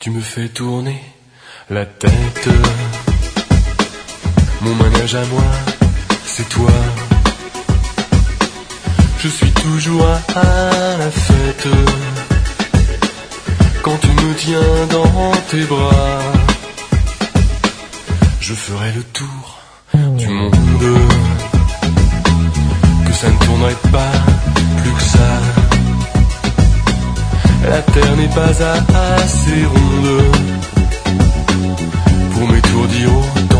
Tu me fais tourner la tête. Mon manège à moi, c'est toi. Je suis toujours à la fête. Quand tu me tiens dans tes bras, je ferai le tour du monde. Que ça ne tournerait pas plus que ça. La terre n'est pas assez ronde pour m'étourdir autant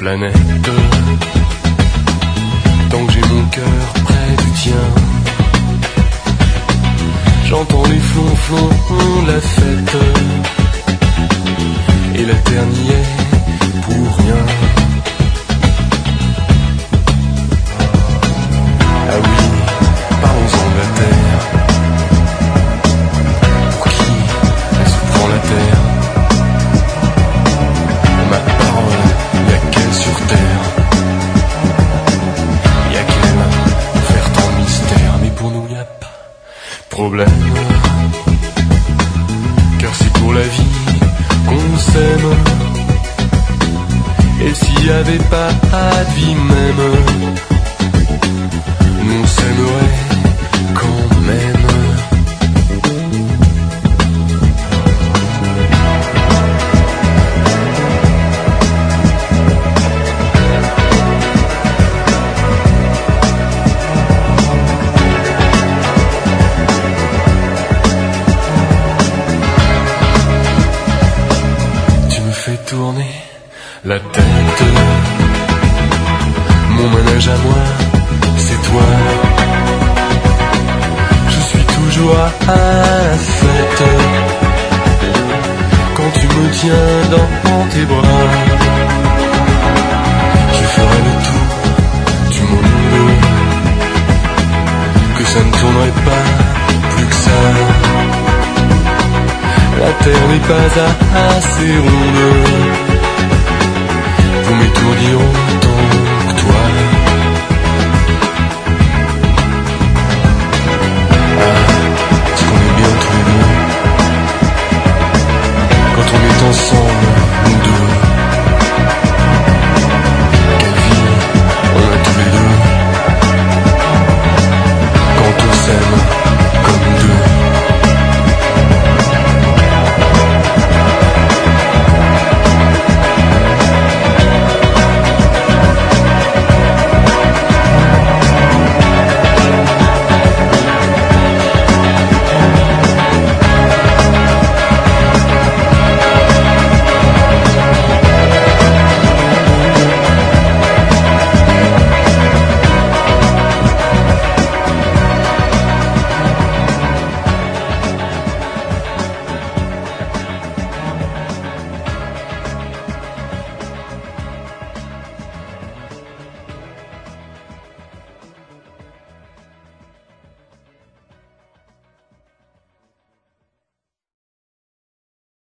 planète tant que j'ai mon cœur près du tien. J'entends les flonflons de la fête et la terre n'y est pour rien. Car c'est pour la vie qu'on s'aime. Et s'il y avait pas de vie même, on s'aimerait la tête. Mon manège à moi, c'est toi. Je suis toujours à la fête. Quand tu me tiens dans tes bras, tu ferais le tour du monde. Que ça ne tournerait pas plus que ça. La terre n'est pas assez ronde